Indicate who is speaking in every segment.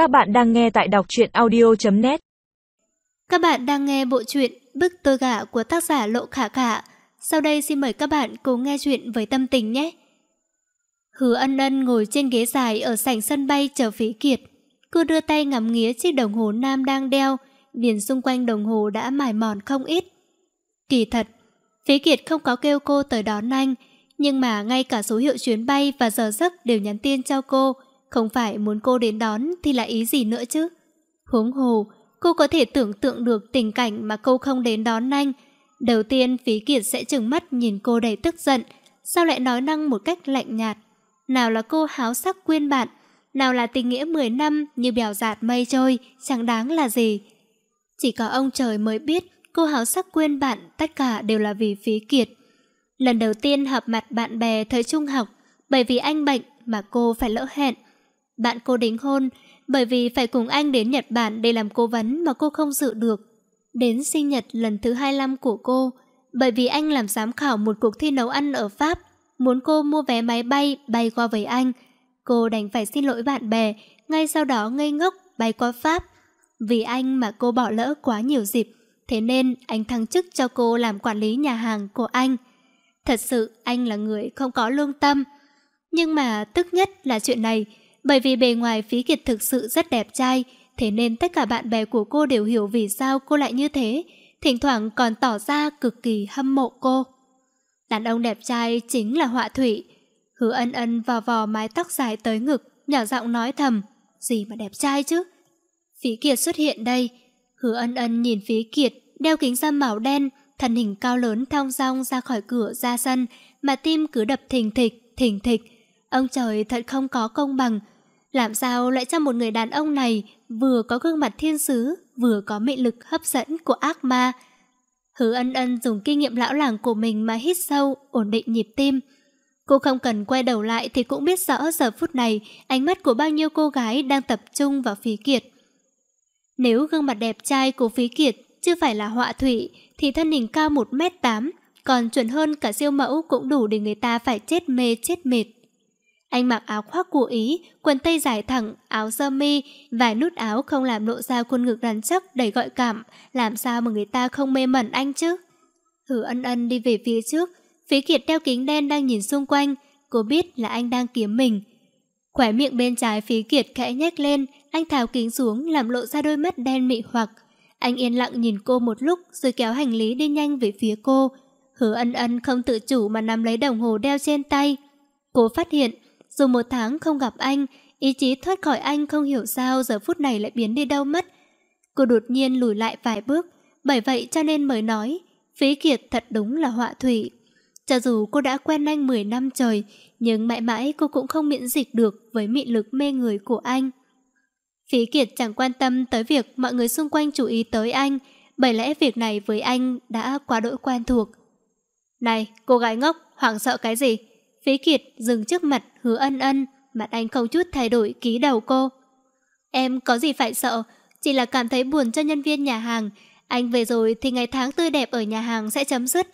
Speaker 1: Các bạn đang nghe tại đọc truyện audio.net
Speaker 2: Các bạn đang nghe bộ truyện Bức tôi gả của tác giả Lộ Khả Khả. Sau đây xin mời các bạn cùng nghe chuyện với tâm tình nhé. Hứa ân ân ngồi trên ghế dài ở sảnh sân bay chờ phí kiệt. Cô đưa tay ngắm nghía chiếc đồng hồ nam đang đeo, Điền xung quanh đồng hồ đã mài mòn không ít. Kỳ thật, phí kiệt không có kêu cô tới đón anh, nhưng mà ngay cả số hiệu chuyến bay và giờ giấc đều nhắn tin cho cô, không phải muốn cô đến đón thì là ý gì nữa chứ? Huống hồ, cô có thể tưởng tượng được tình cảnh mà cô không đến đón anh. Đầu tiên Phí Kiệt sẽ chừng mắt nhìn cô đầy tức giận, sao lại nói năng một cách lạnh nhạt. Nào là cô háo sắc quyên bạn, nào là tình nghĩa 10 năm như bèo giạt mây trôi, chẳng đáng là gì. Chỉ có ông trời mới biết cô háo sắc quyên bạn tất cả đều là vì Phí Kiệt. Lần đầu tiên hợp mặt bạn bè thời trung học, bởi vì anh bệnh mà cô phải lỡ hẹn. Bạn cô đính hôn, bởi vì phải cùng anh đến Nhật Bản để làm cố vấn mà cô không dự được. Đến sinh nhật lần thứ 25 của cô, bởi vì anh làm giám khảo một cuộc thi nấu ăn ở Pháp, muốn cô mua vé máy bay bay qua với anh. Cô đành phải xin lỗi bạn bè, ngay sau đó ngây ngốc bay qua Pháp. Vì anh mà cô bỏ lỡ quá nhiều dịp, thế nên anh thăng chức cho cô làm quản lý nhà hàng của anh. Thật sự anh là người không có lương tâm. Nhưng mà tức nhất là chuyện này, bởi vì bề ngoài Phí Kiệt thực sự rất đẹp trai, thế nên tất cả bạn bè của cô đều hiểu vì sao cô lại như thế, thỉnh thoảng còn tỏ ra cực kỳ hâm mộ cô. Đàn ông đẹp trai chính là họa thủy. Hứa ân ân vò vò mái tóc dài tới ngực, nhỏ giọng nói thầm, gì mà đẹp trai chứ? Phí Kiệt xuất hiện đây, hứa ân ân nhìn Phí Kiệt, đeo kính da màu đen, thân hình cao lớn thong dong ra khỏi cửa ra sân, mà tim cứ đập thình thịch, thình thịch. Ông trời thật không có công bằng, làm sao lại cho một người đàn ông này vừa có gương mặt thiên sứ, vừa có mị lực hấp dẫn của ác ma. Hứa ân ân dùng kinh nghiệm lão làng của mình mà hít sâu, ổn định nhịp tim. Cô không cần quay đầu lại thì cũng biết rõ giờ phút này ánh mắt của bao nhiêu cô gái đang tập trung vào phí kiệt. Nếu gương mặt đẹp trai của phí kiệt chưa phải là họa thủy thì thân hình cao 1m8, còn chuẩn hơn cả siêu mẫu cũng đủ để người ta phải chết mê chết mệt. Anh mặc áo khoác của Ý, quần tây dài thẳng, áo sơ mi, vài nút áo không làm lộ ra khuôn ngực rắn chắc đầy gợi cảm, làm sao mà người ta không mê mẩn anh chứ? Hứa ân ân đi về phía trước, Phí Kiệt đeo kính đen đang nhìn xung quanh, cô biết là anh đang kiếm mình. Khỏe miệng bên trái Phí Kiệt khẽ nhếch lên, anh tháo kính xuống làm lộ ra đôi mắt đen mị hoặc. Anh yên lặng nhìn cô một lúc rồi kéo hành lý đi nhanh về phía cô. Hứa ân ân không tự chủ mà nắm lấy đồng hồ đeo trên tay. Cô phát hiện dù một tháng không gặp anh, ý chí thoát khỏi anh không hiểu sao giờ phút này lại biến đi đâu mất. Cô đột nhiên lùi lại vài bước, bởi vậy cho nên mới nói, Phí Kiệt thật đúng là họa thủy. Cho dù cô đã quen anh 10 năm trời, nhưng mãi mãi cô cũng không miễn dịch được với mị lực mê người của anh. Phí Kiệt chẳng quan tâm tới việc mọi người xung quanh chú ý tới anh, bởi lẽ việc này với anh đã quá đỗi quen thuộc. Này, cô gái ngốc, hoảng sợ cái gì? Phí Kiệt dừng trước mặt hứa ân ân, mặt anh không chút thay đổi ký đầu cô. Em có gì phải sợ, chỉ là cảm thấy buồn cho nhân viên nhà hàng. Anh về rồi thì ngày tháng tươi đẹp ở nhà hàng sẽ chấm dứt.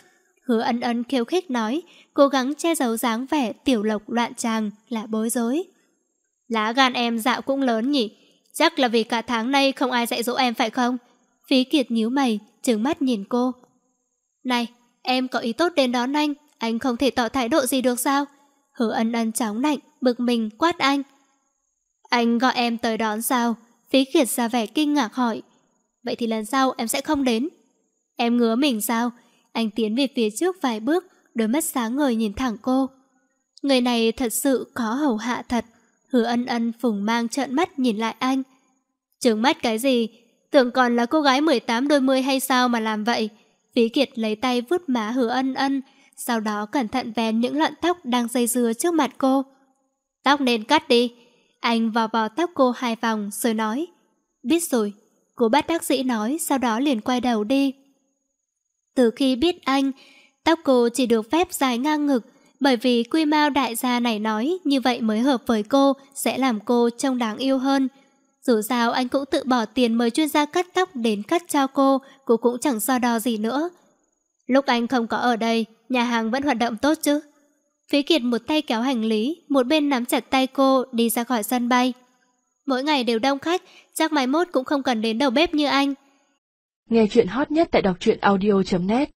Speaker 2: Hứa ân ân kêu khích nói, cố gắng che giấu dáng vẻ tiểu lộc loạn tràng là bối rối. Lá gan em dạo cũng lớn nhỉ, chắc là vì cả tháng nay không ai dạy dỗ em phải không? Phí Kiệt nhíu mày, trừng mắt nhìn cô. Này, em có ý tốt đến đón anh, anh không thể tỏ thái độ gì được sao? Hứa ân ân chóng lạnh, bực mình quát anh. Anh gọi em tới đón sao? Phí Kiệt ra vẻ kinh ngạc hỏi. Vậy thì lần sau em sẽ không đến. Em ngứa mình sao? Anh tiến về phía trước vài bước, đôi mắt sáng ngời nhìn thẳng cô. Người này thật sự có hầu hạ thật. Hứa ân ân phùng mang trợn mắt nhìn lại anh. Trứng mắt cái gì? Tưởng còn là cô gái 18 đôi mươi hay sao mà làm vậy? Phí Kiệt lấy tay vứt má hứa ân ân, sau đó cẩn thận vén những lọn tóc đang dây dưa trước mặt cô. Tóc nên cắt đi. Anh vò vò tóc cô hai vòng rồi nói. Biết rồi. Cô bắt bác sĩ nói, sau đó liền quay đầu đi. Từ khi biết anh, tóc cô chỉ được phép dài ngang ngực, bởi vì quy mao đại gia này nói như vậy mới hợp với cô, sẽ làm cô trông đáng yêu hơn. Dù sao anh cũng tự bỏ tiền mời chuyên gia cắt tóc đến cắt cho cô, cô cũng chẳng so đo gì nữa. Lúc anh không có ở đây, nhà hàng vẫn hoạt động tốt chứ? Phí Kiệt một tay kéo hành lý, một bên nắm chặt tay cô đi ra khỏi sân bay. Mỗi ngày đều đông khách, chắc mai mốt cũng không cần đến đầu bếp như anh.
Speaker 3: Nghe chuyện hot nhất tại đọc truyện audio.net